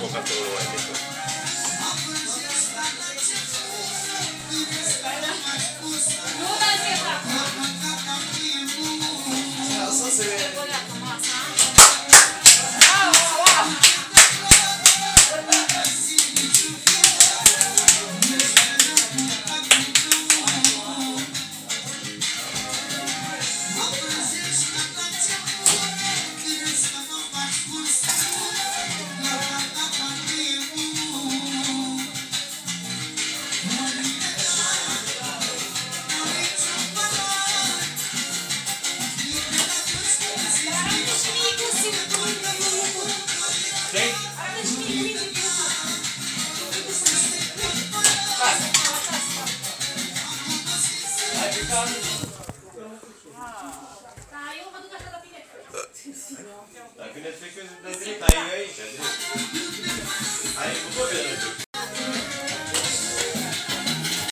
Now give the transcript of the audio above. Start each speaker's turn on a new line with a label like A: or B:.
A: 合格を終えていく。
B: Gracias. Tayo, kadugatan na p e t p e t p i
A: e t pinet, i